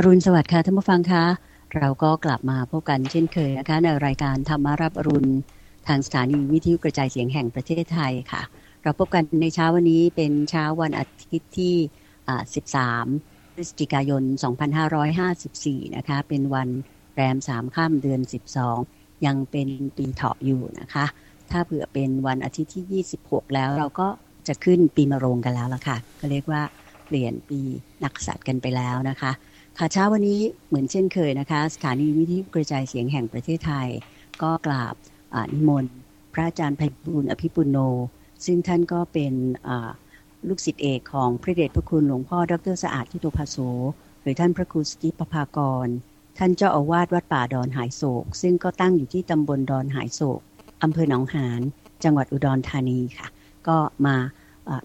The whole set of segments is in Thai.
อรุณสวัสดิ์ค่ะท่านผู้ฟังคะ เราก็กลับมาพบกันเช่นเคยนะคะ ในรายการธรรมารับอรุณ ทางสถานีวิทยุกระจายเสียงแห่งประเทศไทยค่ะ เราพบกันในเช้าวันนี้เป็นเช้าวันอาทิตย์ที่ 13 พฤศจิกายน 2554 นะคะ เป็นวันแรม 3 ข้ามเดือน 12 ยังเป็นปีเถาะอยู่นะคะ ถ้าเผื่อเป็นวันอาทิตย์ที่ 26 แล้วเราก็จะขึ้นปีมะโรงกันแล้วละค่ะ ก็เรียกว่าเปลี่ยนปีนักษัตริย์กันไปแล้วนะคะ ค่ะเช้าวันนี้เหมือนเช่นเคยนะคะ สถานีวิทยุกระจายเสียงแห่งประเทศไทย ก็กราบนิมนต์พระอาจารย์ไพบุญอภิปุโน ซึ่งท่านก็เป็นลูกศิษย์เอกของพระเดชพระคุณหลวงพ่อดรสะอาดทิโตภาโสหรือท่านพระครูสติปภากร ท่านเจ้าอาวาสวัดป่าดอนหายโศก ซึ่งก็ตั้งอยู่ที่ตำบลดอนหายโศกอำเภอหนองหานจังหวัดอุดรธานีค่ะ ก็มา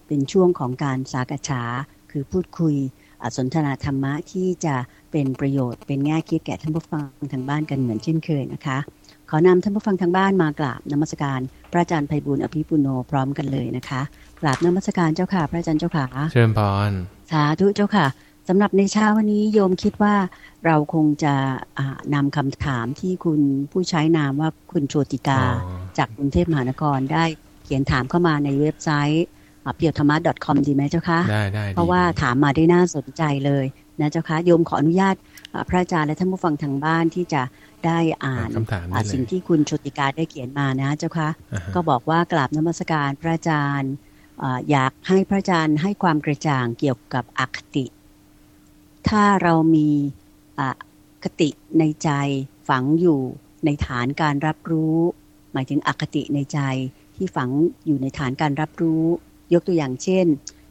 เป็นช่วงของการสากฉาคือพูดคุย สนทนาธรรมะที่จะเป็นประโยชน์เป็นแง่คิดแก่ท่านผู้ฟังทางบ้านกันเหมือนเช่นเคยนะคะ ขอนำท่านผู้ฟังทางบ้านมากราบนมัสการ พระอาจารย์ไพบุญอภิปุโนพร้อมกันเลยนะคะกราบนมัสการเจ้าค่ะ พระอาจารย์เจ้าค่ะเชิญพรสาธุเจ้าค่ะสำหรับในเช้าวันนี้โยมคิดว่าเราคงจะนำคำถามที่คุณผู้ใช้นามว่าคุณโชติกา จากกรุงเทพมหานครได้เขียนถามเข้ามาในเว็บไซต์ เพียวธรรมะ .com ดีไหมเจ้าคะได้ได้เพราะว่าถามมาได้น่าสนใจเลยนะเจ้าคะโยมขออนุญาตพระอาจารย์และท่านผู้ฟังทางบ้านที่จะได้อ่านสิ่งที่คุณชติกาได้เขียนมานะเจ้าคะก็บอกว่ากราบนมัสการพระอาจารย์อยากให้พระอาจารย์ให้ความกระจ่างเกี่ยวกับอคติ ถ้าเรามีอคติในใจฝังอยู่ในฐานการรับรู้ หมายถึงอคติในใจที่ฝังอยู่ในฐานการรับรู้ ยกตัวอย่างเช่น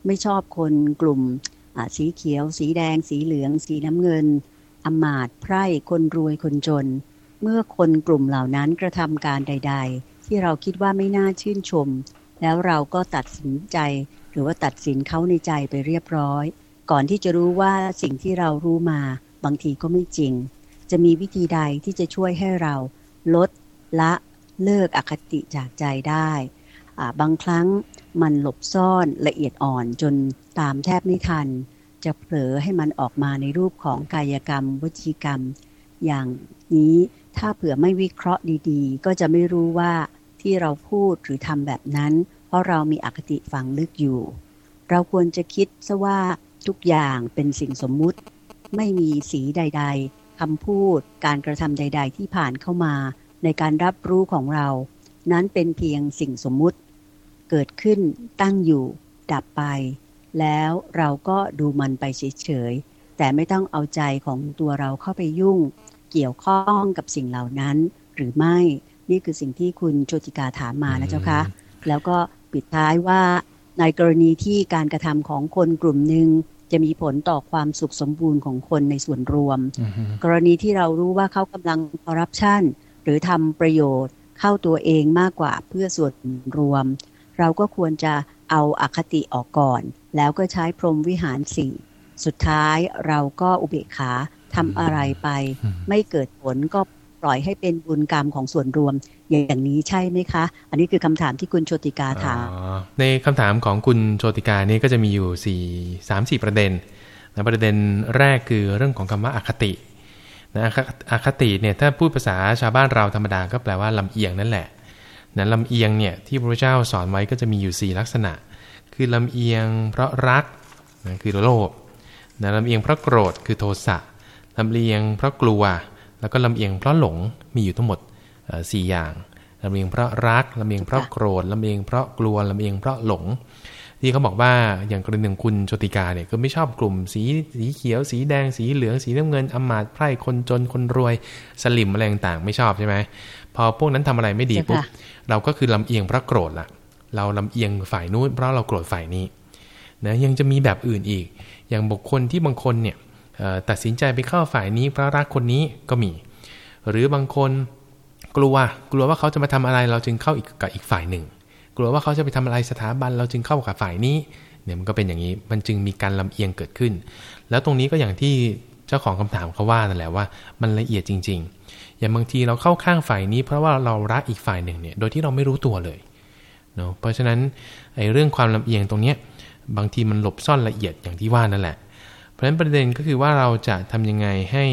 ไม่ชอบคนกลุ่มสีเขียว สีแดง สีเหลือง สีน้ำเงินอมาตไพร่คนรวยคนจน เมื่อคนกลุ่มเหล่านั้นกระทำการใด ๆ ที่เราคิดว่าไม่น่าชื่นชม แล้วเราก็ตัดสินใจ หรือว่าตัดสินเขาในใจไปเรียบร้อย ก่อนที่จะรู้ว่าสิ่งที่เรารู้มา บางทีก็ไม่จริง จะมีวิธีใดที่จะช่วยให้เรา ลดละเลิกอคติจากใจได้ บางครั้ง มันหลบซ่อนละเอียดอ่อนจนตามแทบไม่ทัน จะเผลอให้มันออกมาในรูปของกายกรรมวจีกรรม อย่างนี้ถ้าเผื่อไม่วิเคราะห์ดีๆ ก็จะไม่รู้ว่าที่เราพูดหรือทำแบบนั้น เพราะเรามีอคติฝังลึกอยู่ เราควรจะคิดซะว่าทุกอย่างเป็นสิ่งสมมุติ ไม่มีสีใด ๆคำพูดการกระทำใด ๆ ที่ผ่านเข้ามา ในการรับรู้ของเรา นั้นเป็นเพียงสิ่งสมมุติ เกิดขึ้นตั้งอยู่ ดับไป แล้วเราก็ดูมันไปเฉยๆแต่ไม่ต้องเอาใจของตัวเราเข้าไปยุ่ง เกี่ยวข้องกับสิ่งเหล่านั้น หรือไม่นี่คือสิ่งที่คุณโชติกาถามมานะเจ้าคะแล้วก็ปิดท้ายว่าในกรณีที่การกระทำของคนกลุ่มหนึ่งจะมีผลต่อความสุขสมบูรณ์ของคนในส่วนรวม กรณีที่เรารู้ว่าเขากำลังคอร์รัปชันหรือทำประโยชน์เข้าตัวเองมากกว่าเพื่อส่วนรวม เราก็ควรจะเอาอาคติออกก่อน แล้วก็ใช้พรหมวิหารสี่สุดท้ายเราก็อุเบกขาทำอะไรไป ไม่เกิดผลก็ปล่อยให้เป็นบุญกรรมของส่วนรวม อย่างนี้ใช่ไหมคะ อันนี้คือคำถามที่คุณโชติกาถามในคำถามของคุณโชติกานี้ก็จะมีอยู่สี่สามสี่ประเด็นนะประเด็นแรกคือเรื่องของคำว่าอาคตินะอาคติเนี่ยถ้าพูดภาษาชาวบ้านเราธรรมดาก็แปลว่าลำเอียงนั่นแหละ นะลำเอียงเนี่ยที่พระเจ้าสอนไว้ก็จะมีอยู่ 4 ลักษณะ คือลำเอียงเพราะรักนะคือโลภนะลำเอียงเพราะโกรธคือโทสะลำเอียงเพราะกลัว แล้วก็ลำเอียงเพราะหลงมีอยู่ทั้งหมดสี่อย่างลำเอียงเพราะรักลำเอียงเพราะโกรธลำเอียงเพราะกลัวลำเอียงเพราะหลง ที่เขาบอกว่าอย่างกรณีหนึ่งคุณโชติกาเนี่ยก็ไม่ชอบกลุ่มสีสีเขียว สีแดงสีเหลืองสีน้ำเงินอมาตไพร่คนจนคนรวยสลิมอะไรต่างๆไม่ชอบใช่ไหมพอพวกนั้นทำอะไรไม่ดีปุ๊บ เราก็คือลำเอียงเพราะโกรธละเราลำเอียงฝ่ายนู้นเพราะเราโกรธฝ่ายนี้นะยังจะมีแบบอื่นอีก อย่างบุคคลที่บางคนเนี่ยตัดสินใจไปเข้าฝ่ายนี้เพราะรักคนนี้ก็มี หรือบางคนกลัวกลัวว่าเขาจะมาทำอะไรเราจึงเข้าอีกกับอีกฝ่ายหนึ่ง กลัวว่าเขาจะไปทำอะไรสถาบันเราจึงเข้ากับฝ่ายนี้เนี่ยมันก็เป็นอย่างนี้มันจึงมีการลำเอียงเกิดขึ้น แล้วตรงนี้ก็อย่างที่ จ้าของคำถามเขาว่านั่นแหละว่ามันละเอียดจริง ๆ อย่างบางทีเราเข้าข้างฝ่ายนี้ เพราะว่าเรารักอีกฝ่ายหนึ่งเนี่ยโดยที่เราไม่รู้ตัวเลยเนาะเพราะฉะนั้นไอ้เรื่องความลำเอียงตรงเนี้ยบางทีมันหลบซ่อนละเอียดอย่างที่ว่านั่นแหละ เพราะฉะนั้นประเด็นก็คือว่าเราจะทำยังไงให้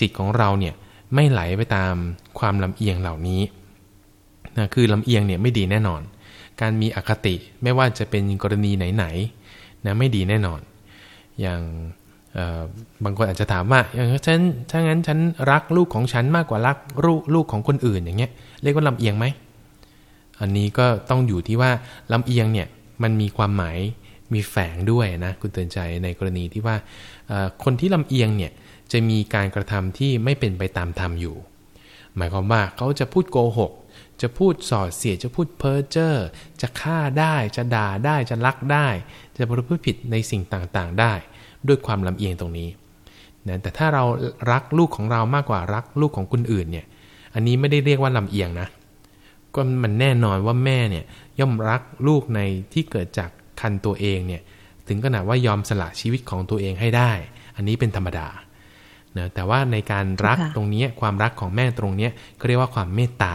จิตของเราเนี่ยไม่ไหลไปตามความลำเอียงเหล่านี้นะคือลำเอียงเนี่ยไม่ดีแน่นอน การมีอคติไม่ว่าจะเป็นกรณีไหนๆนะไม่ดีแน่นอน อย่าง บางคนอาจจะถามว่าอย่างฉันถ้างั้นฉันรักลูกของฉันมากกว่ารักลูกลูกของคนอื่นอย่างเงี้ยเรียกว่าลำเอียงไหมอันนี้ก็ต้องอยู่ที่ว่าลำเอียงเนี่ยมันมีความหมายมีแฝงด้วยนะคุณเตือนใจในกรณีที่ว่าคนที่ลำเอียงเนี่ยจะมีการกระทำที่ไม่เป็นไปตามธรรมอยู่ หมายความว่าเขาจะพูดโกหก จะพูดสอดเสียจะพูดเพ้อเจ้อจะฆ่าได้จะด่าได้จะลักได้ จะประพฤติผิดในสิ่งต่างๆได้ ด้วยความลำเอียงตรงนี้นะแต่ถ้าเรารักลูกของเรามากกว่ารักลูกของคนอื่นเนี่ย อันนี้ไม่ได้เรียกว่าลำเอียงนะ ก็มันแน่นอนว่าแม่เนี่ยย่อมรักลูกในที่เกิดจากคันตัวเองเนี่ย ถึงขนาดว่ายอมสละชีวิตของตัวเองให้ได้ อันนี้เป็นธรรมดานะแต่ว่าในการรักตรงนี้ความรักของแม่ตรงนี้ก็เรียกว่าความเมตตา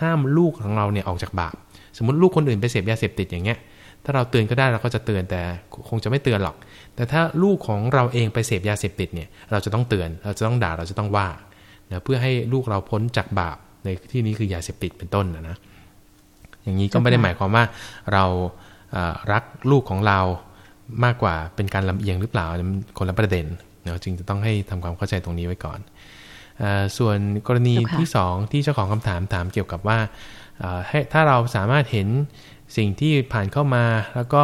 ห้ามลูกของเราเนี่ยออกจากบาป สมมติลูกคนอื่นไปเสพยาเสพติดอย่างเงี้ย ถ้าเราเตือนก็ได้เราก็จะเตือนแต่คงจะไม่เตือนหรอก แต่ถ้าลูกของเราเองไปเสพยาเสพติดเนี่ยเราจะต้องเตือนเราจะต้องด่าเราจะต้องว่านะเพื่อให้ลูกเราพ้นจากบาปในที่นี้คือยาเสพติดเป็นต้นนะนะอย่างนี้ก็ไม่ได้หมายความว่าเรารักลูกของเรามากกว่าเป็นการลำเอียงหรือเปล่าคนละประเด็นเนาะจึงจะต้องให้ทำความเข้าใจตรงนี้ไว้ก่อนอส่วนกรณีที่ 2 ที่เจ้าของคำถามถามเกี่ยวกับว่าให้ถ้าเราสามารถเห็นสิ่งที่ผ่านเข้ามาแล้วก็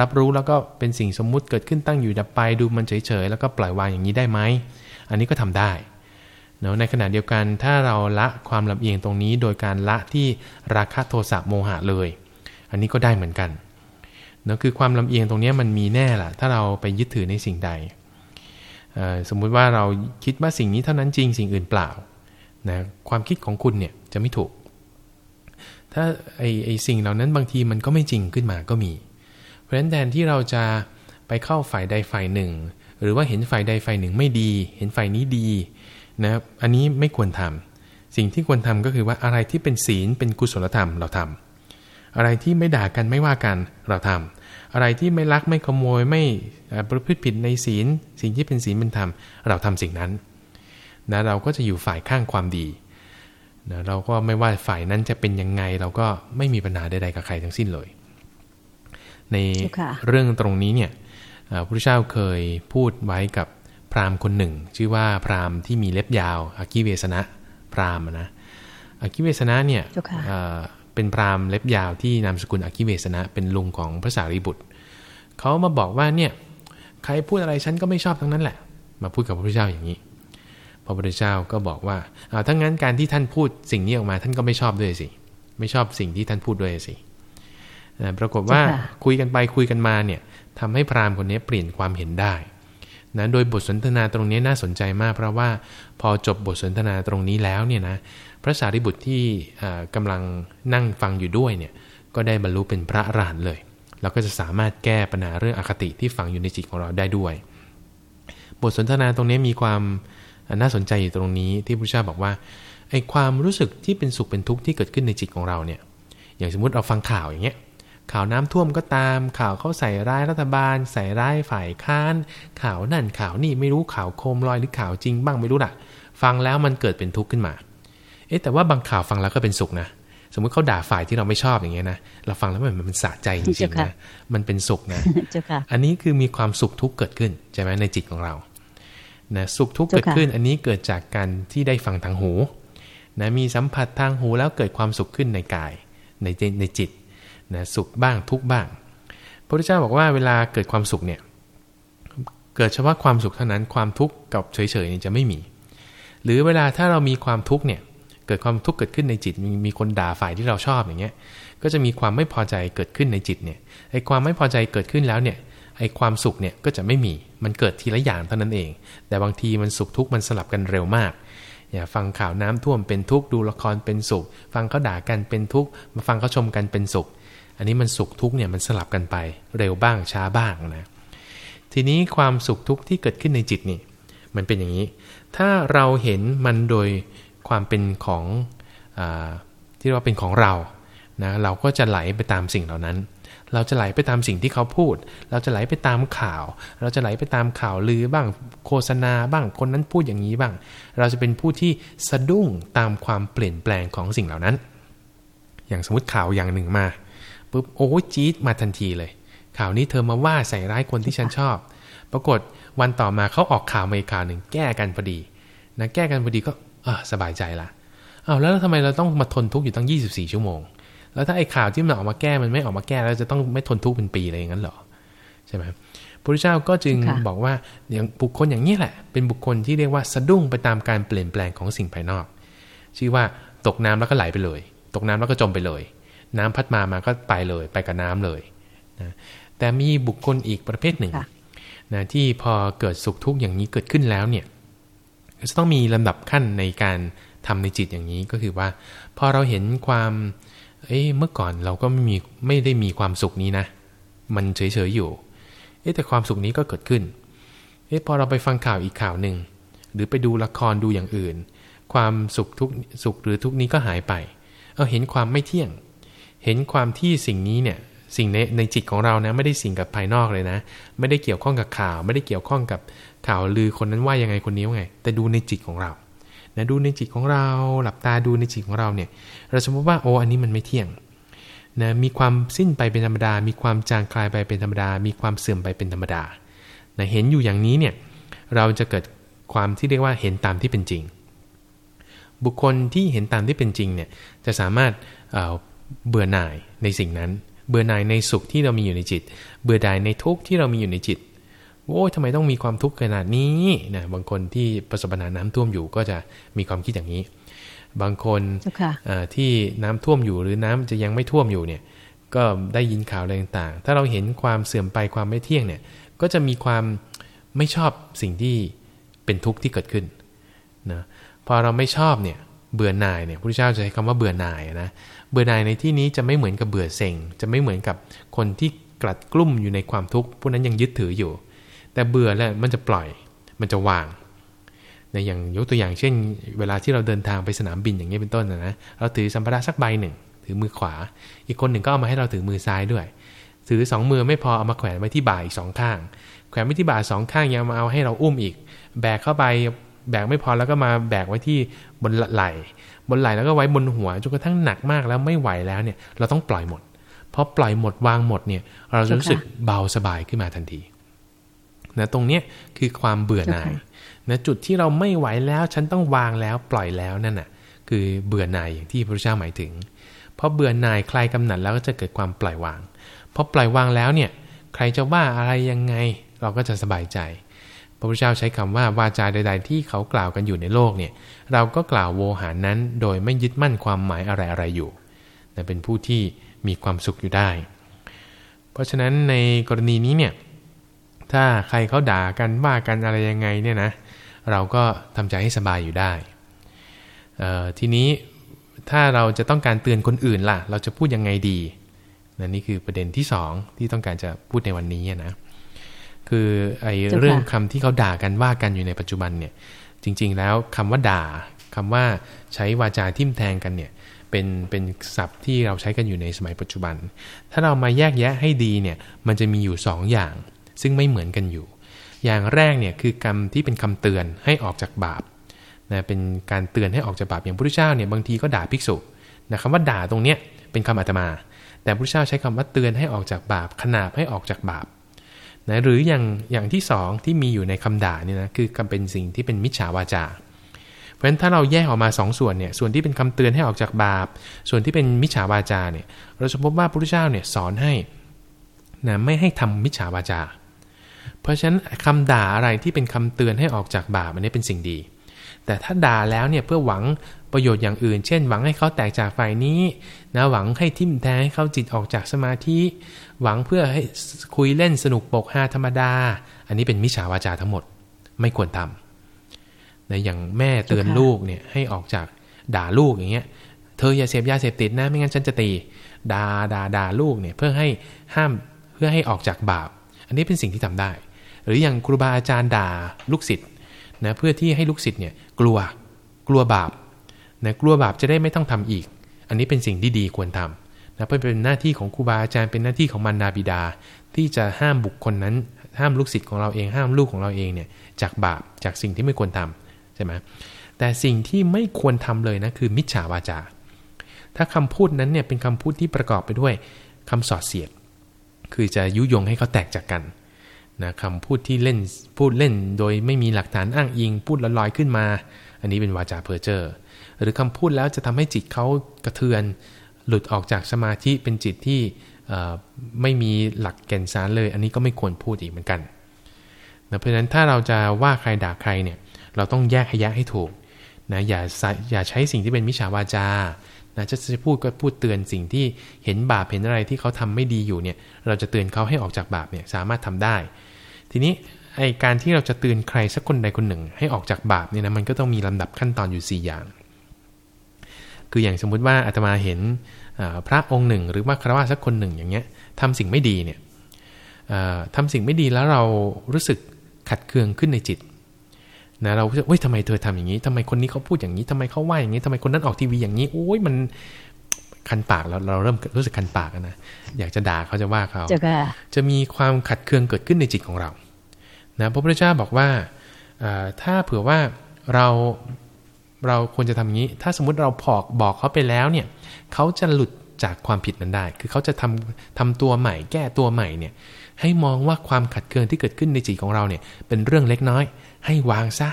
รับรู้แล้วก็เป็นสิ่งสมมุติเกิดขึ้นตั้งอยู่ดับไปดูมันเฉยๆแล้วก็ปล่อยวางอย่างนี้ได้ไหมอันนี้ก็ทำได้เนาะในขณะเดียวกันถ้าเราละความลำเอียงตรงนี้ โดยการละที่ราคะโทสะโมหะเลย อันนี้ก็ได้เหมือนกันเนาะคือความลำเอียงตรงนี้มันมีแน่แหละถ้าเราไปยึดถือในสิ่งใดสมมุติว่าเราคิดว่าสิ่งนี้เท่านั้นจริงสิ่งอื่นเปล่านะความคิดของคุณเนี่ยจะไม่ถูก ถ้าไอไอสิ่งเหล่านั้นบางทีมันก็ไม่จริงขึ้นมาก็มี เพราะฉะนั้นแทนที่เราจะไปเข้าฝ่ายใดฝ่ายหนึ่ง หรือว่าเห็นฝ่ายใดฝ่ายหนึ่งไม่ดี เห็นฝ่ายนี้ดีนะครับอันนี้ไม่ควรทำสิ่งที่ควรทำก็คือว่าอะไรที่เป็นศีลเป็นกุศลธรรมเราทำอะไรที่ไม่ด่ากันไม่ว่ากันเราทำอะไรที่ไม่ลักไม่ขโมยไม่ประพฤติผิดในศีล สิ่งที่เป็นศีลเป็นธรรมเราทำสิ่งนั้นนะเราก็จะอยู่ฝ่ายข้างความดีนะเราก็ไม่ว่าฝ่ายนั้นจะเป็นยังไง เราก็ไม่มีปัญหาใดๆกับใครทั้งสิ้นเลย ในเรื่องตรงนี้เนี่ยพระพุทธเจ้าเคยพูดไว้กับพราหมณ์คนหนึ่ง ชื่อว่าพราหมณ์ที่มีเล็บยาวอากิเวสนะพราหมณ์นะอากิเวสนะเนี่ยเป็นพราหมณ์เล็บยาวที่นามสกุลอากิเวสนะเป็นลุงของพระสารีบุตรเขามาบอกว่าเนี่ยใครพูดอะไรฉันก็ไม่ชอบทั้งนั้นแหละ มาพูดกับพระพุทธเจ้าอย่างนี้พระพุทธเจ้าก็บอกว่าเอาถ้างั้นการที่ท่านพูดสิ่งนี้ออกมาท่านก็ไม่ชอบด้วยสิ ไม่ชอบสิ่งที่ท่านพูดด้วยสิ ปรากฏว่าคุยกันไปคุยกันมาเนี่ยทำให้พราหมณ์คนนี้เปลี่ยนความเห็นได้นะโดยบทสนทนาตรงนี้น่าสนใจมาก เพราะว่าพอจบบทสนทนาตรงนี้แล้วเนี่ยนะพระสารีบุตรที่กำลังนั่งฟังอยู่ด้วยเนี่ยก็ได้บรรลุเป็นพระอรหันต์เลยเราก็จะสามารถแก้ปัญหาเรื่องอคติที่ฝังอยู่ในจิตของเราได้ด้วย บทสนทนาตรงนี้มีความน่าสนใจอยู่ตรงนี้ที่พระเจ้าบอกว่าไอ้ความรู้สึกที่เป็นสุขเป็นทุกข์ที่เกิดขึ้นในจิตของเราเนี่ยอย่างสมมุติเราฟังข่าวอย่างเงี้ย ข่าวน้ำท่วมก็ตาม ข่าวเขาใส่ร้ายรัฐบาล ใส่ร้ายฝ่ายค้าน ข่าวนั่นข่าวนี่ไม่รู้ข่าวโคมลอยหรือข่าวจริงบ้างไม่รู้ละฟังแล้วมันเกิดเป็นทุกข์ขึ้นมา เอ๊ะแต่ว่าบางข่าวฟังแล้วก็เป็นสุขนะสมมุติเขาด่าฝ่ายที่เราไม่ชอบอย่างเงี้ยนะเราฟังแล้วมันมันสะใจจริงๆนะมันเป็นสุขนะอันนี้คือมีความสุขทุกข์เกิดขึ้นใช่ไหมในจิตของเรานะสุขทุกข์เกิดขึ้น อันนี้เกิดจากการที่ได้ฟังทางหูนะมีสัมผัสทางหูแล้วเกิดความสุขขึ้นในกายในในจิต นะสุขบ้างทุกบ้าง พระพุทธเจ้าบอกว่าเวลาเกิดความสุขเนี่ยเกิดเฉพาะความสุขเท่านั้นความทุกข์กับเฉยๆนี่จะไม่มี หรือเวลาถ้าเรามีความทุกข์เนี่ยเกิดความทุกข์เกิดขึ้นในจิต มีคนด่าฝ่ายที่เราชอบอย่างเงี้ยก็จะมีความไม่พอใจเกิดขึ้นในจิตเนี่ยไอ้ความไม่พอใจเกิดขึ้นแล้วเนี่ยไอ้ความสุขเนี่ยก็จะไม่มีมันเกิดทีละอย่างเท่านั้นเอง แต่บางทีมันสุขทุกข์มันสลับกันเร็วมากอย่าฟังข่าวน้ำท่วมเป็นทุกข์ดูละครเป็นสุข ฟังเขาด่ากันเป็นทุกข์มาฟังเขาชมกันเป็นสุข อันนี้มันสุขทุกเนี่ยมันสลับกันไปเร็วบ้างช้าบ้างนะทีนี้ความสุขทุกข์ที่เกิดขึ้นในจิตนี่มันเป็นอย่างนี้ ถ้าเราเห็นมันโดยความเป็นของอที่เรียกว่าเป็นของเรานะเราก็จะไหลไปตามสิ่งเหล่านั้น เราจะไหลไปตามสิ่งที่เขาพูด เราจะไหลไปตามข่าว เราจะไหลไปตามข่าวลือบ้างโฆษณาบ้างคนนั้นพูดอย่างนี้บ้าง เราจะเป็นผู้ที่สะดุ้งตามความเปลี่ยนแปลงของสิ่งเหล่านั้น อย่างสมมติข่าวอย่างหนึ่งมา ปุ๊บโอ้จี๊ดมาทันทีเลย ข่าวนี้เธอมาว่าใส่ร้ายคนที่ฉันชอบ ปรากฏวันต่อมาเขาออกข่าวมาอีกข่าวหนึ่งแก้กันพอดีนะแก้กันพอดีก็สบายใจละอ้าวแล้วทำไมเราต้องมาทนทุกข์อยู่ตั้ง 24 ชั่วโมง แล้วถ้าไอ้ข่าวที่มันออกมาแก้มันไม่ออกมาแก้แล้วจะต้องไม่ทนทุกข์เป็นปีอะไรอย่างนั้นหรอใช่ไหมพระพุทธเจ้าก็จึงบอกว่าอย่างบุคคลอย่างนี้แหละ เป็นบุคคลที่เรียกว่าสะดุ้งไปตามการเปลี่ยนแปลงของสิ่งภายนอก ชื่อว่าตกน้ำแล้วก็ไหลไปเลย ตกน้ำแล้วก็จมไปเลย น้ำพัดมามาก็ไปเลยไปกับน้ำเลยนะแต่มีบุคคลอีกประเภทหนึ่งนะที่พอเกิดสุขทุกข์อย่างนี้เกิดขึ้นแล้วเนี่ยจะต้องมีลำดับขั้นในการทำในจิตอย่างนี้ก็คือว่า พอเราเห็นความ เอ้เมื่อก่อนเราก็ไม่มีไม่ได้มีความสุขนี้นะ มันเฉยๆอยู่ เอ๊แต่ความสุขนี้ก็เกิดขึ้น เอ๊พอเราไปฟังข่าวอีกข่าวหนึ่งหรือไปดูละครดูอย่างอื่น ความสุขทุกสุขหรือทุกนี้ก็หายไป เออเห็นความไม่เที่ยง เห็นความที่สิ่งนี้เนี่ยสิ่งในในจิตของเรานะไม่ได้สิ่งกับภายนอกเลยนะ ไม่ได้เกี่ยวข้องกับข่าว ไม่ได้เกี่ยวข้องกับข่าวลือคนนั้นว่ายังไงคนนี้ว่าไง แต่ดูในจิตของเรานะดูในจิตของเรา หลับตาดูในจิตของเราเนี่ย เราสมมติว่าโอ้อันนี้มันไม่เที่ยงนะมีความสิ้นไปเป็นธรรมดา มีความจางคลายไปเป็นธรรมดา มีความเสื่อมไปเป็นธรรมดานะเห็นอยู่อย่างนี้เนี่ยเราจะเกิดความที่เรียกว่าเห็นตามที่เป็นจริง บุคคลที่เห็นตามที่เป็นจริงเนี่ยจะสามารถ เเบื่อหน่ายในสิ่งนั้น เบื่อหน่ายในสุขที่เรามีอยู่ในจิต เบื่อหน่ายในทุกข์ที่เรามีอยู่ในจิตโอ้ยทำไมต้องมีความทุกข์ขนาดนี้นะบางคนที่ประสบปัญหาน้ำท่วมอยู่ก็จะมีความคิดอย่างนี้ บางคนที่น้ำท่วมอยู่หรือน้ำจะยังไม่ท่วมอยู่เนี่ย ก็ได้ยินข่าวอะไรต่างๆ ถ้าเราเห็นความเสื่อมไปความไม่เที่ยงเนี่ย ก็จะมีความไม่ชอบสิ่งที่เป็นทุกข์ที่เกิดขึ้นนะพอเราไม่ชอบเนี่ยเบื่อหน่ายเนี่ยพระเจ้าจะใช้คำว่าเบื่อหน่ายนะ เบื่อหน่ายในที่นี้จะไม่เหมือนกับเบื่อเซ็ง จะไม่เหมือนกับคนที่กลัดกลุ้มอยู่ในความทุกข์ผู้นั้นยังยึดถืออยู่ แต่เบื่อแล้วมันจะปล่อย มันจะวางในอย่างยกตัวอย่างเช่น เวลาที่เราเดินทางไปสนามบินอย่างนี้เป็นต้นนะนะเราถือสัมภาระสักใบหนึ่ง ถือมือขวา อีกคนหนึ่งก็เอามาให้เราถือมือซ้ายด้วย ถือสองมือไม่พอเอามาแขวนไว้ที่บ่าอีกสองข้าง แขวนไว้ที่บ่าสองข้างยังมาเอาให้เราอุ้มอีก แบกเข้าไปแบกไม่พอแล้วก็มาแบกไว้ที่บนไหล่ บนไหล่แล้วก็ไว้บนหัวจนกระทั่งหนักมากแล้วไม่ไหวแล้วเนี่ย เราต้องปล่อยหมดพอปล่อยหมดวางหมดเนี่ย เราจะรู้สึกเบาสบายขึ้นมาทันทีนะตรงเนี้ยคือความเบื่อหน่ายนะจุดที่เราไม่ไหวแล้วฉันต้องวางแล้วปล่อยแล้วนั่นน่ะ คือเบื่อหน่ายอย่างที่พระเจ้าหมายถึงเพราะเบื่อหน่ายคลายกำหนัดแล้วก็จะเกิดความปล่อยวางพอปล่อยวางแล้วเนี่ย ใครจะว่าอะไรยังไง เราก็จะสบายใจ พระพุทธเจ้าใช้คำว่าวาจาใด ๆ ที่เขากล่าวกันอยู่ในโลกเนี่ย เราก็กล่าวโวหารนั้นโดยไม่ยึดมั่นความหมายอะไรๆอยู่แต่เป็นผู้ที่มีความสุขอยู่ได้ เพราะฉะนั้นในกรณีนี้เนี่ยถ้าใครเขาด่ากันว่ากันอะไรยังไงเนี่ยนะเราก็ทำใจให้สบายอยู่ได้ ทีนี้ถ้าเราจะต้องการเตือนคนอื่นล่ะ เราจะพูดยังไงดีนนี่คือประเด็นที่สองที่ต้องการจะพูดในวันนี้นะคือไอ้เรื่องคำที่เขาด่ากันว่ากันอยู่ในปัจจุบันเนี่ย จริงๆ แล้วคำว่าด่าคำว่าใช้วาจาทิ่มแทงกันเนี่ยเป็นเป็นศัพท์ที่เราใช้กันอยู่ในสมัยปัจจุบัน ถ้าเรามาแยกแยะให้ดีเนี่ยมันจะมีอยู่ 2ออย่าง ซึ่งไม่เหมือนกันอยู่ อย่างแรกเนี่ยคือกรรมที่เป็นคำเตือนให้ออกจากบาปนะเป็นการเตือนให้ออกจากบาปอย่างพระพุทธเจ้าเนี่ยบางทีก็ด่าภิกษุนะคำว่าด่าตรงเนี้ยเป็นคำอัตมา แต่พระพุทธเจ้าใช้คำว่าเตือนให้ออกจากบาปขนาบให้ออกจากบาป นะหรืออย่างอย่างที่สองที่มีอยู่ในคำด่าเนี่ยนะคือคำเป็นสิ่งที่เป็นมิจฉาวาจา เพราะฉะนั้นถ้าเราแยกออกมา2สส่วนเนี่ยส่วนที่เป็นคำเตือนให้ออกจากบาป ส่วนที่เป็นมิจฉาวาจาเนี่ยเราจะพบว่าพระพุทธเจ้าเนี่ยสอนให้นะไม่ให้ทำมิจฉาวาจา เพราะฉะนั้นคำด่าอะไรที่เป็นคำเตือนให้ออกจากบาปอันนี้เป็นสิ่งดี แต่ถ้าด่าแล้วเนี่ยเพื่อหวัง ประโยชน์อย่างอื่น เช่น หวังให้เขาแตกจากฝ่ายนี้นะหวังให้ทิ่มแทงให้เขาจิตออกจากสมาธิ หวังเพื่อให้คุยเล่นสนุกปกฮาธรรมดา อันนี้เป็นมิจฉาวาจาทั้งหมดไม่ควรทำนะอย่างแม่เตือนลูกเนี่ยให้ออกจากด่าลูกอย่างเงี้ยเธออย่าเสพยาเสพติดนะไม่งั้นฉันจะตีด่าด่าด่าลูกเนี่ยเพื่อให้ห้ามเพื่อให้ออกจากบาป อันนี้เป็นสิ่งที่ทำได้ หรืออย่างครูบาอาจารย์ด่าลูกศิษย์นะเพื่อที่ให้ลูกศิษย์เนี่ยกลัวกลัวบาป นะกลัวบาปจะได้ไม่ต้องทำอีก อันนี้เป็นสิ่งที่ดีควรทำนะเพื่อเป็นหน้าที่ของครูบาอาจารย์เป็นหน้าที่ของมารดาบิดา ที่จะห้ามบุคคลนั้น ห้ามลูกศิษย์ของเราเอง ห้ามลูกของเราเองเนี่ยจากบาปจากสิ่งที่ไม่ควรทำใช่ไหมแต่สิ่งที่ไม่ควรทำเลยนะคือมิจฉาวาจา ถ้าคำพูดนั้นเนี่ยเป็นคำพูดที่ประกอบไปด้วยคำสอดเสียด คือจะยุยงให้เขาแตกจากกันนะคำพูดที่เล่นพูดเล่นโดยไม่มีหลักฐานอ้างอิงพูดลอยๆขึ้นมา อันนี้เป็นวาจาเพ้อเจอหรือคำพูดแล้วจะทำให้จิตเขากระเทือน หลุดออกจากสมาธิเป็นจิตที่ไม่มีหลักแก่นสารเลย อันนี้ก็ไม่ควรพูดอีกเหมือนกันนะเพราะฉะนั้นถ้าเราจะว่าใครด่าใครเนี่ยเราต้องแยกให้แยกให้ถูกนะอย่าอย่าใช้สิ่งที่เป็นมิจฉาวาจานะจะจะพูดก็พูดเตือนสิ่งที่เห็นบาปเห็นอะไรที่เขาทำไม่ดีอยู่เนี่ยเราจะเตือนเขาให้ออกจากบาปเนี่ยสามารถทำได้ ทีนี้ ไอการที่เราจะเตือนใครสักคนใดคนหนึ่ง ให้ออกจากบาปเนี่ยนะมันก็ต้องมีลำดับขั้นตอนอยู่ 4 อย่าง คืออย่างสมมุติว่าอาตมาเห็นพระองค์หนึ่ง หรือว่าครวญสักคนหนึ่งอย่างเงี้ยทำสิ่งไม่ดีเนี่ยทำสิ่งไม่ดีแล้วเรารู้สึกขัดเคืองขึ้นในจิตนะเราเฮ้ยทำไมเธอทำอย่างนี้ทำไมคนนี้เขาพูดอย่างนี้ทำไมเขาว่าอย่างนี้ทำไมคนนั้นออกทีวีอย่างนี้โอ้ยมันคันปากเราเราเริ่มรู้สึกคันปากนะอยากจะด่าเขาจะว่าเขาจะมีความขัดเคืองเกิดขึ้นในจิตของเรา นะพระพุทธเจ้าบอกว่าถ้าเผื่อว่าเราเราควรจะทำอย่างนี้ ถ้าสมมติเราพอกบอกเขาไปแล้วเนี่ยเขาจะหลุดจากความผิดนั้นได้ คือเขาจะทำทำตัวใหม่ แก้ตัวใหม่เนี่ยให้มองว่าความขัดเคืองที่เกิดขึ้นในจิตของเราเนี่ยเป็นเรื่องเล็กน้อย ให้วางซะ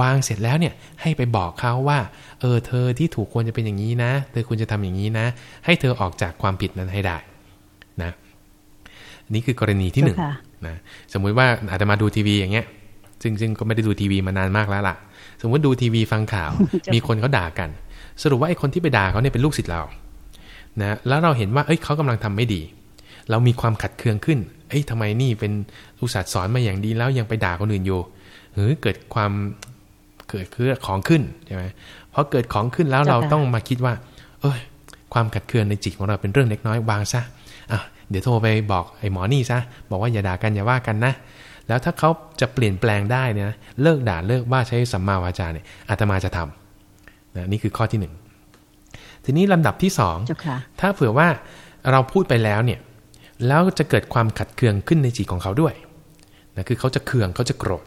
วางเสร็จแล้วเนี่ยให้ไปบอกเขาว่า เออเธอที่ถูกควรจะเป็นอย่างนี้นะ เธอควรจะทำอย่างนี้นะ ให้เธอออกจากความผิดนั้นให้ได้นะนี่คือกรณีที่หนึ่ง นะสมมุติว่าอาจจะมาดูทีวีอย่างเงี้ย ซึ่งซึ่งก็ไม่ได้ดูทีวีมานานมากแล้วล่ะ สมมติดูทีวีฟังข่าว มีคนเขาด่ากัน สรุปว่าไอ้คนที่ไปด่าเขาเนี่ยเป็นลูกศิษย์เรานะแล้วเราเห็นว่าเอ้ยเขากำลังทำไม่ดี เรามีความขัดเคืองขึ้น เอ้ยทำไมนี่เป็นลูกศิษย์สอนมาอย่างดีแล้วยังไปด่าคนอื่นอยู่หรือเกิดความเกิดคือของขึ้นใช่ไหมพอเกิดของขึ้นแล้วเราต้องมาคิดว่า เอ้ย ความขัดเคืองในจิตของเราเป็นเรื่องเล็กน้อยวางซะอะเดี๋ยวโทรไปบอกไอ้หมอนี่ซะบอกว่าอย่าด่ากันอย่าว่ากันนะ แล้วถ้าเขาจะเปลี่ยนแปลงได้เนี่ยเลิกด่าเลิกว่าใช้สัมมาวาจาเนี่ยอาตมาจะทำนะนี่คือข้อที่หนึ่งทีนี้ลำดับที่สองถ้าเผื่อว่าเราพูดไปแล้วเนี่ยแล้วจะเกิดความขัดเคืองขึ้นในจิตของเขาด้วยนะคือเขาจะเคืองเขาจะโกรธ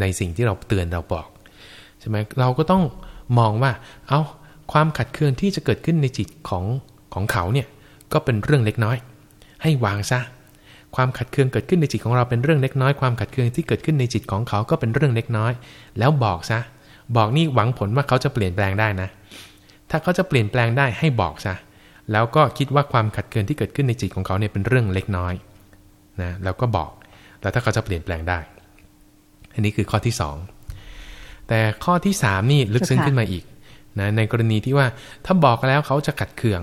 ในสิ่งที่เราเตือนเราบอกใช่ไหมเราก็ต้องมองว่า เอา้า ความขัดเคืองที่จะเกิดขึ้นในจิตของของเขาเนี่ยก็เป็นเรื่องเล็กน้อย ให้วางซะความขัดเคืองเกิดขึ้นในจิตของเราเป็นเรื่องเล็กน้อยความขัดเคืองที่เกิดขึ้นในจิตของเขาก็เป็นเรื่องเล็กน้อย แล้วบอกซะบอกนี่หวังผลว่าเขาจะเปลี่ยนแปลงได้นะ ถ้าเขาจะเปลี่ยนแปลงได้ให้บอกซะแล้วก็คิดว่าความขัดเคืองที่เกิดขึ้นในจิตของเขาเนี่ยเป็นเรื่องเล็กน้อยนะแล้วก็บอกแล้วถ้าเขาจะเปลี่ยนแปลงได้ อันนี้คือข้อที่ 2 แต่ข้อที่3นี่ลึกซึ้งขึ้นมาอีก นะในกรณีที่ว่าถ้าบอกแล้วเขาจะขัดเคือง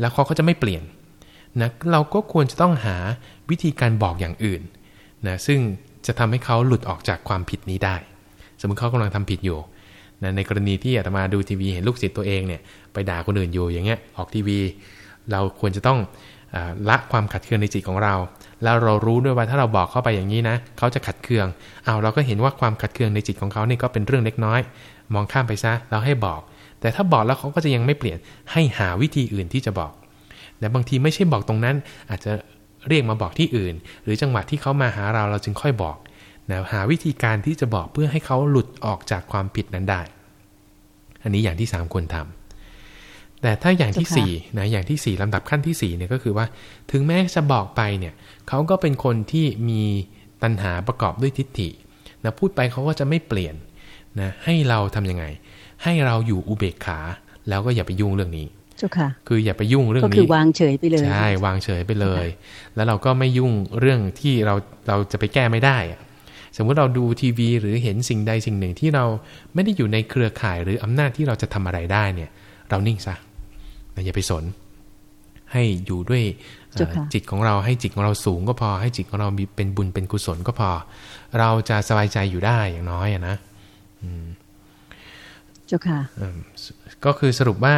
แล้วเขาก็จะไม่เปลี่ยนนะเราก็ควรจะต้องหาวิธีการบอกอย่างอื่นนะซึ่งจะทำให้เขาหลุดออกจากความผิดนี้ได้ สมมติเขากำลังทำผิดอยู่นะในกรณีที่อาตมาดูทีวีเห็นลูกศิษย์ตัวเองเนี่ยไปด่าคนอื่นอยู่อย่างเงี้ยออกทีวี เราควรจะต้องละความขัดเคืองในจิตของเรา แล้วเรารู้ด้วยว่าถ้าเราบอกเข้าไปอย่างนี้นะเขาจะขัดเคืองเอาเราก็เห็นว่าความขัดเคืองในจิตของเขาเนี่ก็เป็นเรื่องเล็กน้อย มองข้ามไปซะเราให้บอก แต่ถ้าบอกแล้วเขาก็จะยังไม่เปลี่ยนให้หาวิธีอื่นที่จะบอกแต่บางทีไม่ใช่บอกตรงนั้น อาจจะเรียกมาบอกที่อื่น หรือจังหวะที่เขามาหาเราเราจึงค่อยบอกนะหาวิธีการที่จะบอกเพื่อให้เขาหลุดออกจากความผิดนั้นได้ อันนี้อย่างที่ 3 ควรทำแต่ถ้าอย่างที่สี่นะอย่างที่สี่ลำดับขั้นที่สี่เนี่ยก็คือว่า ถึงแม้จะบอกไปเนี่ยเขาก็เป็นคนที่มีตัณหาประกอบด้วยทิฏฐินะพูดไปเขาก็จะไม่เปลี่ยนนะให้เราทํำยังไง ให้เราอยู่อุเบกขา แล้วก็อย่าไปยุ่งเรื่องนี้จ้าค่ะ คืออย่าไปยุ่งเรื่องนี้ก็คือวางเฉยไปเลยใช่วางเฉยไปเลย แล้วเราก็ไม่ยุ่งเรื่องที่เราเราจะไปแก้ไม่ได้สมมติเราดูทีวีหรือเห็นสิ่งใดสิ่งหนึ่งที่เราไม่ได้อยู่ในเครือข่ายหรืออำนาจที่เราจะทำอะไรได้เนี่ย เรานิ่งซะอย่าไปสน ให้อยู่ด้วยจิตของเราให้จิตของเราสูงก็พอ ให้จิตของเรามีเป็นบุญเป็นกุศลก็พอ เราจะสบายใจอยู่ได้อย่างน้อยนะ เจ้าค่ะก็คือสรุปว่า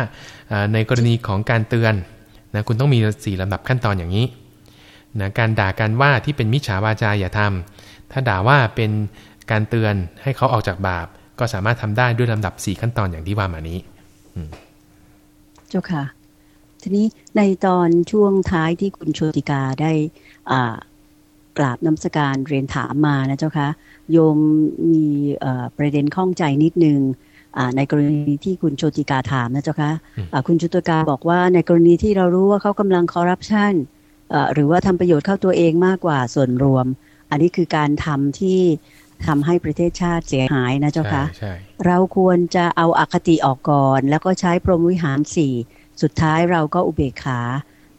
ในกรณีของการเตือนนะคุณต้องมีสี่ลำดับขั้นตอนอย่างนี้นะการด่าการว่าที่เป็นมิจฉาวาจาอย่าทำถ้าด่าว่าเป็นการเตือนให้เขาออกจากบาป ก็สามารถทำได้ด้วยลำดับสี่ขั้นตอนอย่างที่ว่ามานี้เจ้าค่ะ ทีนี้ในตอนช่วงท้ายที่คุณโชติกาได้กราบน้ำสการเรียนถามมานะเจ้าคะโยมมีประเด็นข้องใจนิดนึง ในกรณีที่คุณโชติกาถามนะเจ้าคะะคุณโชติกาบอกว่าในกรณีที่เรารู้ว่าเขากำลังคอร์รัปชันหรือว่าทำประโยชน์เข้าตัวเองมากกว่าส่วนรวม อันนี้คือการทำที่ทำให้ประเทศชาติเสียหายนะเจ้าคะเราควรจะเอาอาคติออกก่อน แล้วก็ใช้พรหมวิหารสี่สุดท้ายเราก็อุเบกขา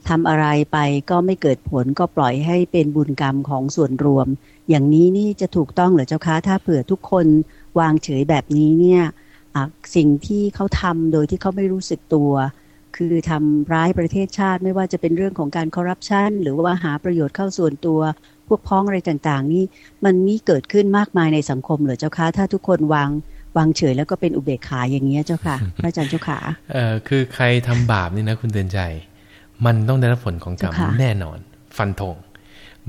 ทำอะไรไปก็ไม่เกิดผลก็ปล่อยให้เป็นบุญกรรมของส่วนรวม อย่างนี้นี่จะถูกต้องหรือเจ้าคะ ถ้าเผื่อทุกคนวางเฉยแบบนี้เนี่ย สิ่งที่เขาทำโดยที่เขาไม่รู้สึกตัว คือทำร้ายประเทศชาติไม่ว่าจะเป็นเรื่องของการคอร์รัปชันหรือว่าหาประโยชน์เข้าส่วนตัว พวกพ้องอะไรต่างๆ นี่มันมีเกิดขึ้นมากมายในสังคมเหรือเจ้าคะถ้าทุกคนวางวางเฉยแล้วก็เป็นอุเบกขาอย่างนี้เจ้าค่ะพระอาจารย์เจ้าค่ะเออคือใครทำบาปนี่นะคุณเตือนใจ มันต้องได้รับผลของกรรมแน่นอน ฟันธง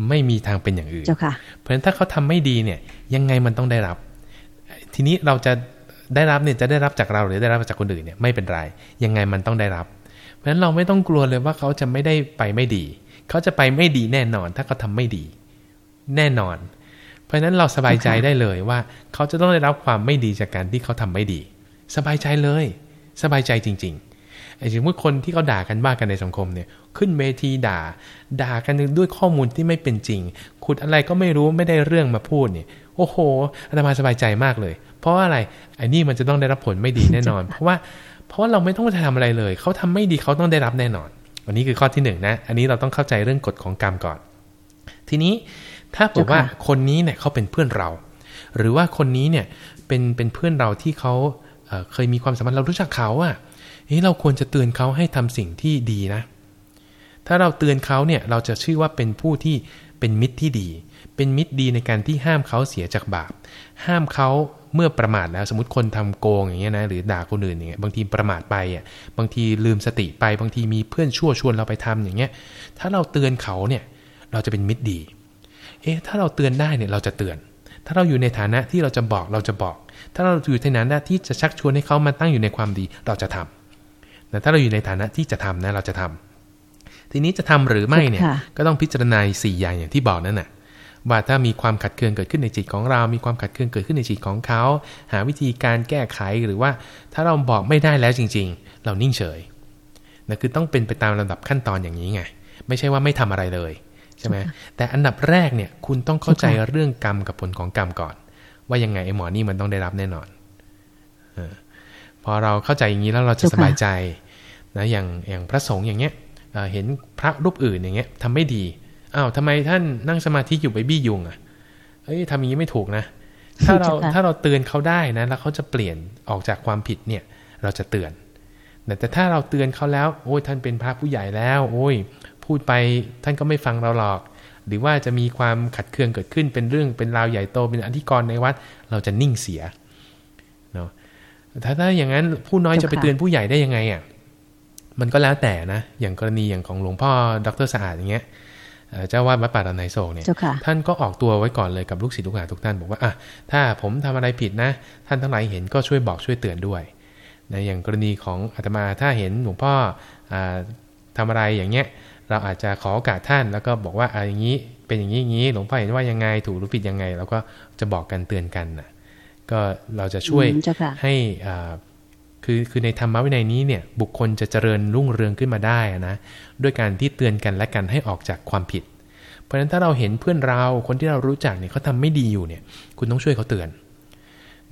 ไม่มีทางเป็นอย่างอื่นเจ้าค่ะเพราะฉะนั้นถ้าเขาทำไม่ดีเนี่ย ยังไงมันต้องได้รับ ทีนี้เราจะ ได้รับเนี่ยจะได้รับจากเราหรือได้รับจากคนอื่นเนี่ยไม่เป็นไร ยังไงมันต้องได้รับ เพราะฉะนั้นเราไม่ต้องกลัวเลยว่าเขาจะไม่ได้ไปไม่ดี เขาจะไปไม่ดีแน่นอน ถ้าเขาทาไม่ดี แน่นอน เพราะฉะนั้นเราสบายใจได้เลยว่า เขาจะต้องได้รับความไม่ดีจากการที่เขาทำไม่ดี สบายใจเลย สบายใจจริงๆไอ้สมมติคนที่เขาด่ากันบ้ากันในสังคมเนี่ยขึ้นเวทีด่า ด่ากันด้วยข้อมูลที่ไม่เป็นจริง ขุดอะไรก็ไม่รู้ไม่ได้เรื่องมาพูดเนี่ยโอ้โหอาตมาสบายใจมากเลย ราะว่าอะไรไอ้นี่มันจะต้องได้รับผลไม่ดีแน่นอน เพราะว่าเพราะว่าเราไม่ต้องทำอะไรเลย เขาทำไม่ดีเขาต้องได้รับแน่นอน อันนี้คือข้อที่หนึ่งนะ อันนี้เราต้องเข้าใจเรื่องกฎของกรรมก่อน ทีนี้ถ้าบอกว่าคนนี้เนี่ยเขาเป็นเพื่อนเรา หรือว่าคนนี้เนี่ยเป็นเป็นเพื่อนเราที่เขาเเคยมีความสัมพันธ์เรารู้จักเขาอะเฮ้เราควรจะเตือนเขาให้ทำสิ่งที่ดีนะ ถ้าเราเตือนเขาเนี่ยเราจะชื่อว่าเป็นผู้ที่เป็นมิตรที่ดี เป็นมิตรดีในการที่ห้ามเขาเสียจากบาป ห้ามเขาเมื่อประมาทแล้วสมมติคนทำโกงอย่างเงี้ยนะหรือด่าคนอื่นอย่างเงี้ยบางทีประมาทไปอะบางทีลืมสติไปบางทีมีเพื่อนชั่วชวนเราไปทำอย่างเงี้ยถ้าเราเตือนเขาเนี่ยเราจะเป็นมิตรดี เอ๊ะถ้าเราเตือนได้เนี่ยเราจะเตือน ถ้าเราอยู่ในฐานะที่เราจะบอกเราจะบอก ถ้าเราอยู่ในฐานะที่จะชักชวนให้เขามาตั้งอยู่ในความดีเราจะทำแต่ถ้าเราอยู่ในฐานะที่จะทำนะเราจะทำ ทีนี้จะทำหรือไม่เนี่ยก็ต้องพิจารณาสี่อย่างอย่างที่บอกนั่นแหะว่าถ้ามีความขัดเคืองเกิดขึ้นในจิตของเรา มีความขัดเคืองเกิดขึ้นในจิตของเขา หาวิธีการแก้ไขหรือว่าถ้าเราบอกไม่ได้แล้วจริง ๆ เรานิ่งเฉยนะคือต้องเป็นไปตามลำดับขั้นตอนอย่างนี้ไง ไม่ใช่ว่าไม่ทำอะไรเลยใช่ไหมแต่อันดับแรกเนี่ยคุณต้องเข้าใจเรื่องกรรมกับผลของกรรมก่อน ว่ายังไงไอ้หมอนี่มันต้องได้รับแน่นอนอพอเราเข้าใจอย่างนี้แล้วเราจะสบายใจนะอย่างอย่างพระสงฆ์อย่างเงี้ย เห็นพระรูปอื่นอย่างเงี้ยทำไม่ดีอ้าวทำไมท่านนั่งสมาธิอยู่ไปบี้ยุงอะเฮ้ยทำอย่างนี้ไม่ถูกนะ ถ้าเราถ้าเราเตือนเขาได้นะ แล้วเขาจะเปลี่ยนออกจากความผิดเนี่ย เราจะเตือน แต่ถ้าเราเตือนเขาแล้ว โอ้ยท่านเป็นพระผู้ใหญ่แล้ว โอ้ย พูดไปท่านก็ไม่ฟังเราหรอก หรือว่าจะมีความขัดเคืองเกิดขึ้นเป็นเรื่องเป็นราวใหญ่โตเป็นอธิกรณ์ในวัด เราจะนิ่งเสียเนาะถ้าถ้าอย่างนั้นผู้น้อยจะไปเตือนผู้ใหญ่ได้ยังไงอะ มันก็แล้วแต่นะ อย่างกรณีอย่างของหลวงพ่อดรสะอาดอย่างเงี้ยเจ้าวาดวัดป่าดอนไนโศกเนี่ยท่านก็ออกตัวไว้ก่อนเลยกับลูกศิษย์ลูกหาทุกท่านบอกว่าอะถ้าผมทำอะไรผิดนะ ท่านทั้งหลายเห็นก็ช่วยบอกช่วยเตือนด้วยนะอย่างกรณีของอาตมาถ้าเห็นหลวงพ่ออทำอะไรอย่างเงี้ย เราอาจจะขอโอกาสท่านแล้วก็บอกว่าอะอย่างนี้เป็นอย่างนี้อย่างนี้หลวงพ่อเห็นว่ายังไงถูกหรือผิดยังไงเราก็จะบอกกันเตือนกันนะก็เราจะช่วยให้ คือคือในธรรมะวินัยนี้เนี่ยบุคคลจะเจริญรุ่งเรืองขึ้นมาได้นะด้วยการที่เตือนกันและกันให้ออกจากความผิด เพราะฉะนั้นถ้าเราเห็นเพื่อนเราคนที่เรารู้จักเนี่ยเขาทาไม่ดีอยู่เนี่ย คุณต้องช่วยเขาเตือน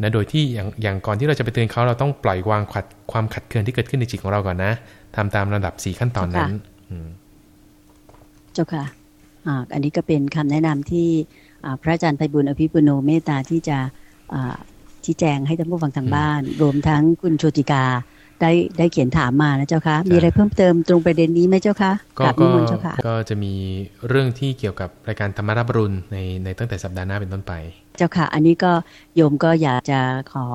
นะโดยที่อย่างอย่างก่อนที่เราจะไปเตือนเขาเราต้องปล่อยวางขัดความขัดเคืองที่เกิดขึ้นในจิตของเราก่อนนะทำตามระดับสี่ขั้นตอนนั้นเจ้าค่ะอ่าอันนี้ก็เป็นคำแนะนำที่พระอาจารย์ไพบุญอภิปุโนเมตตาที่จะ ชี้แจงให้ท่านผู้ฟังทางบ้าน รวมทั้งคุณโชติกาได้ได้เขียนถามมานะเจ้าคะมีอะไรเพิ่มเติมตรงประเด็นนี้ไหมเจ้าคะก็ก็จะมีเรื่องที่เกี่ยวกับรายการธรรมรับรุนในในตั้งแต่สัปดาห์หน้าเป็นต้นไป เจ้าค่ะ อันนี้ก็โยมก็อยากจะขอ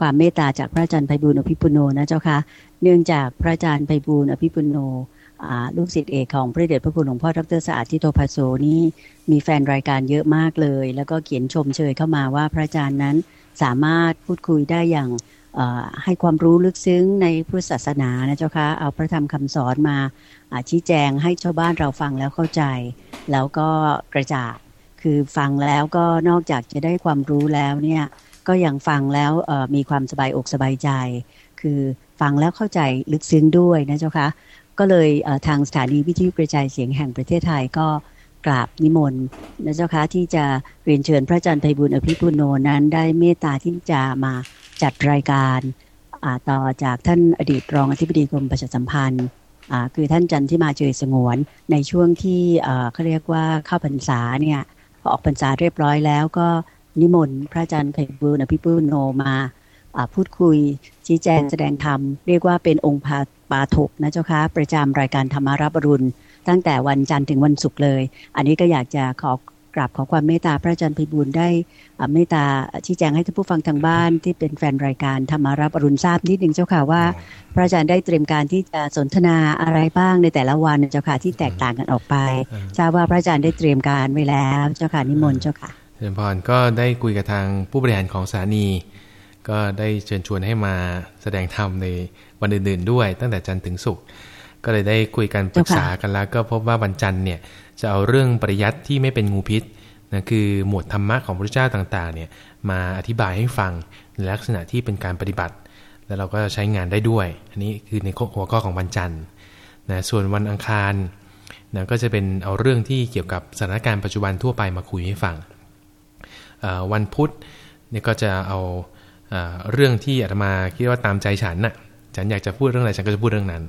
ความเมตตาจากพระอาจารย์ไพบูลอภิปุโนนะเจ้าค่ะเนื่องจากพระอาจารย์ไพบูลอภิปุโนลูกศิษย์เอกของพระเดชพระคุณหลวงพ่อดรสะอาดทิโตภาโซนี่มีแฟนรายการเยอะมากเลย แล้วก็เขียนชมเชยเข้ามาว่าพระอาจารย์นั้น สามารถพูดคุยได้อย่างให้ความรู้ลึกซึ้งในพุทธศาสนานะเจ้าคะเอาพระธรรมคำสอนมาชี้แจงให้ชาวบ้านเราฟังแล้วเข้าใจ แล้วก็กระจายคือฟังแล้วก็นอกจากจะได้ความรู้แล้วเนี่ยก็ยังฟังแล้วมีความสบายอกสบายใจ คือฟังแล้วเข้าใจลึกซึ้งด้วยนะเจ้าคะก็เลยทางสถานีวิทยุกระจายเสียงแห่งประเทศไทยก็ กราบนิมนต์นะเจ้าคะที่จะเรียนเชิญพระอาจารย์ไพบุญอภิปุโนนั้นได้เมตตาที่จะมาจัดรายการต่อจากท่านอดีตรองอธิบดีกรมประชาสัมพันธ์คือท่านจันที่มาเจริญสงวนในช่วงที่เขาเรียกว่าเข้าพรรษาเนี่ยพอออกพรรษาเรียบร้อยแล้วก็นิมนต์พระอาจารย์ไพบุญอภิปุโนมาพูดคุยชี้แจงแสดงธรรม เรียกว่าเป็นองค์พาปาถกนะเจ้าคะประจำรายการธรรมารับรุณ ตั้งแต่วันจันทร์ถึงวันศุกร์เลย อันนี้ก็อยากจะขอกราบขอความเมตตาพระอาจารย์พิบูลได้เมตตาชี้แจงให้ท่านผู้ฟังทางบ้านที่เป็นแฟนรายการธรรมารับอรุณทราบนิดหนึ่งเจ้าค่ะว่า พระอาจารย์ได้เตรียมการที่จะสนทนาอะไรบ้างในแต่ละวันเจ้าค่ะที่แตกต่างกันออกไป ทราบว่าพระอาจารย์ได้เตรียมการไว้แล้วเจ้าค่ะนิมนต์เจ้าค่ะเจริญพรก็ได้คุยกับทางผู้บริหารของสถานี ก็ได้เชิญชวนให้มาแสดงธรรมในวันอื่นๆด้วย ตั้งแต่จันทร์ถึงศุกร์ ก็เลยได้คุยกันปรึกษากันแล้ว ก็พบว่าวันจันทร์เนี่ยจะเอาเรื่องปริยัติที่ไม่เป็นงูพิษนะคือหมวดธรรมะของพระเจ้าต่างๆเนี่ยมาอธิบายให้ฟังในลักษณะที่เป็นการปฏิบัติ แล้วเราก็ใช้งานได้ด้วย อันนี้คือในหัวข้อของวันจันทร์นะส่วนวันอังคารนะก็จะเป็นเอาเรื่องที่เกี่ยวกับสถานการณ์ปัจจุบันทั่วไปมาคุยให้ฟังวันพุธเนี่ยก็จะเอาเรื่องที่อาตมาคิดว่าตามใจฉันน่ะฉันอยากจะพูดเรื่องอะไรฉันก็จะพูดเรื่องนั้น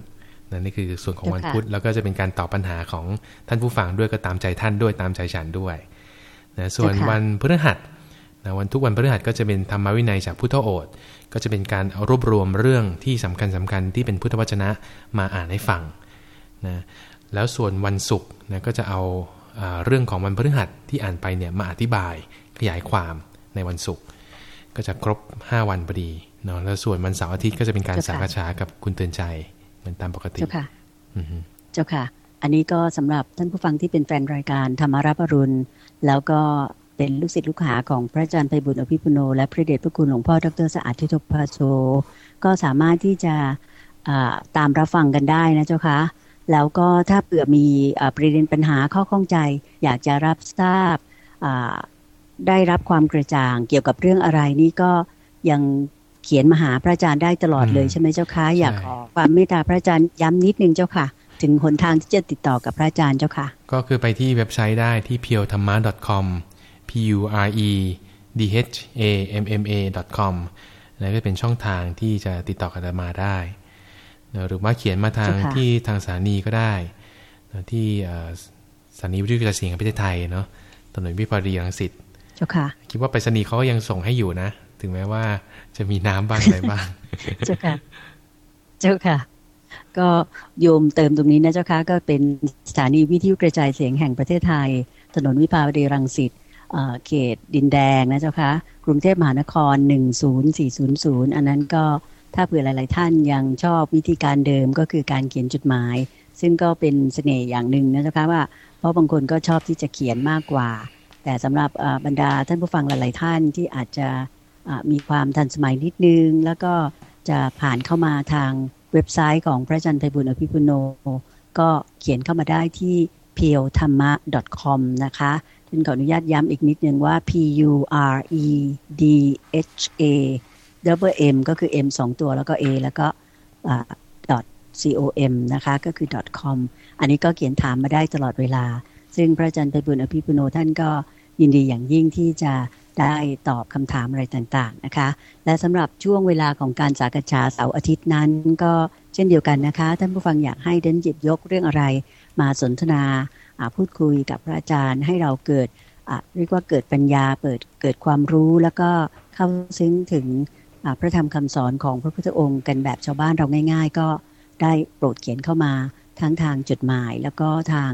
นั่นนี่คือส่วนของวันพุธแล้วก็จะเป็นการตอบปัญหาของท่านผู้ฟังด้วยก็ตามใจท่านด้วยตามใจฉันด้วยนะส่วนวันพฤหัสนะวันทุกวันพฤหัสก็จะเป็นธรรมวินัยจากพุทธโอษก็จะเป็นการเอารวบรวมเรื่องที่สำคัญสำคัญที่เป็นพุทธวจนะมาอ่านให้ฟังนะแล้วส่วนวันศุกร์นะก็จะเอาเรื่องของวันพฤหัสที่อ่านไปเนี่ยมาอธิบายขยายความในวันศุกร์ก็จะครบ 5 วันพอดีเนาะแล้วส่วนวันเสาร์อาทิตย์ก็จะเป็นการสังฆชากับคุณเตือนใจ เหมือนตามปกติเจ้าค่ะเจ้าค่ะ อันนี้ก็สำหรับท่านผู้ฟังที่เป็นแฟนรายการธรรมารับรุณ แล้วก็เป็นลูกศิษย์ลูกหาของพระอาจารย์ไพบุญอภิปุโน และพระเดชพระคุณหลวงพ่อดรสะอาดทิทพาโชก็สามารถที่จะตามรับฟังกันได้นะเจ้าค่ะแล้วก็ถ้าเผื่อมีประเด็นปัญหาข้อข้องใจ อยากจะรับทราบได้รับความกระจ่างเกี่ยวกับเรื่องอะไรนี่ก็ยัง เขียนมาหาพระอาจารย์ได้ตลอดเลยใช่ไหมเจ้าคะอยากขอความเมตตาพระอาจารย์ย้ำนิดนึงเจ้าค่ะ ถึงหนทางที่จะติดต่อกับพระอาจารย์เจ้าค่ะ ก็คือไปที่เว็บไซต์ได้ที่ p u r e t h a m m a com p u r e d h a m m a com แล้วก็เป็นช่องทางที่จะติดต่อกับมาได้ หรือว่าเขียนมาทางที่ทางสถานีก็ได้ที่สถานีวิทยุกระจายเสียงแห่งประเทศไทยเนาะถนนวิภาวดีรังสิตเจ้าค่ะ คิดว่าไปรษณีย์เขาก็ยังส่งให้อยู่นะ ถึงแม้ว่าจะมีน้ำบ้างอะไรบ้าง เจ้าค่ะ เจ้าค่ะ ก็โยมเติมตรงนี้นะเจ้าค่ะ ก็เป็นสถานีวิทยุกระจายเสียงแห่งประเทศไทย ถนนวิภาวดีรังสิตเขตดินแดงนะเจ้าค่ะกรุงเทพมหานคร 10400 อันนั้นก็ถ้าเผื่อหลาย ๆ ท่านยังชอบวิธีการเดิมก็คือการเขียนจดหมาย ซึ่งก็เป็นเสน่ห์อย่างหนึ่งนะเจ้าค่ะว่าเพราะบางคนก็ชอบที่จะเขียนมากกว่า แต่สำหรับบรรดาท่านผู้ฟังหลาย ๆ ท่านที่อาจจะ มีความทันสมัยนิดนึง แล้วก็จะผ่านเข้ามาทางเว็บไซต์ของพระจันทร์ไพบุญอภิปุโน ก็เขียนเข้ามาได้ที่ p u r e t h a m m a com นะคะท่านขออนุญาตย้ำอีกนิดนึงว่า p u r e d h a w m ก็คือ m สองตัวแล้วก็ a แล้วก็ com นะคะก็คือ com อันนี้ก็เขียนถามมาได้ตลอดเวลา ซึ่งพระอาจารย์ไพบุญอภิปุโนท่านก็ยินดีอย่างยิ่งที่จะ ได้ตอบคำถามอะไรต่างๆนะคะ และสำหรับช่วงเวลาของการสากษาเสาร์อาทิตย์นั้น ก็เช่นเดียวกันนะคะ ท่านผู้ฟังอยากให้เดนหยิบยกเรื่องอะไร มาสนทนาพูดคุยกับพระอาจารย์ให้เราเกิดเรียกว่าเกิดปัญญาเปิดเกิดความรู้แล้วก็เข้าซึ้งถึงพระธรรมคำสอนของพระพุทธองค์กันแบบชาวบ้านเราง่าย ๆ ก็ได้โปรดเขียนเข้ามาทั้งทางจดหมายแล้วก็ทาง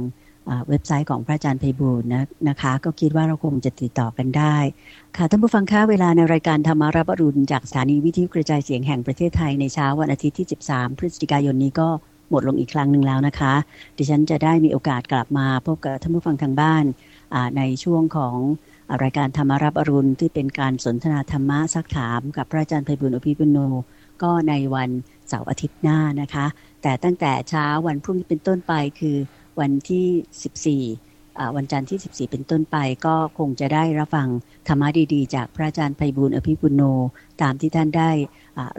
เว็บไซต์ของพระอาจารย์ไพบูลนะนะคะ ก็คิดว่าเราคงจะติดต่อกันได้ ค่ะท่านผู้ฟังคะเวลาในรายการธรรมารับรุณจากสถานีวิทยุกระจายเสียงแห่งประเทศไทยในเช้าวันอาทิตย์ที่ 13 พฤศจิกายนนี้ก็หมดลงอีกครั้งหนึ่งแล้วนะคะ ดิฉันจะได้มีโอกาสกลับมาพบกับท่านผู้ฟังทางบ้านในช่วงของรายการธรรมารับอรุณที่เป็นการสนทนาธรรมะซักถามกับพระอาจารย์ไพบุญอภิปุโน ก็ในวันเสาร์อาทิตย์หน้านะคะ แต่ตั้งแต่เช้าวันพรุ่งนี้เป็นต้นไปคือ วันที่ 14 วันจันทร์ที่ 14 เป็นต้นไปก็คงจะได้รับฟังธรรมะดีๆ จากพระอาจารย์ไพบุญอภิปุโน ตามที่ท่านได้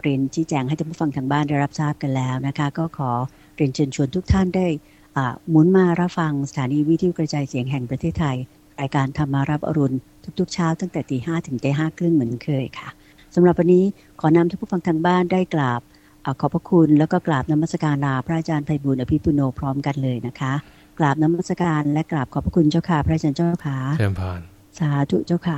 เรียนชี้แจงให้ท่านผู้ฟังทางบ้านได้รับทราบกันแล้วนะคะ ก็ขอเรียนเชิญชวนทุกท่านได้หมุนมารับฟังสถานีวิทยุกระจายเสียงแห่งประเทศไทย รายการธรรมารับอรุณทุกๆเช้าตั้งแต่ตีห้ถึงตีห้าครึ่งเหมือนเคยค่ะสำหรับวันนี้ขอนำท่านผู้ฟังทางบ้านได้กราบ ขอบพระคุณแล้วก็กราบนมัสการลาพระอาจารย์ไพบุญอภิปุโนพร้อมกันเลยนะคะกราบนมัสการและกราบขอบพระคุณเจ้าค่ะพระอาจารย์เจ้าค่ะเชิญพานสาธุเจ้าค่ะ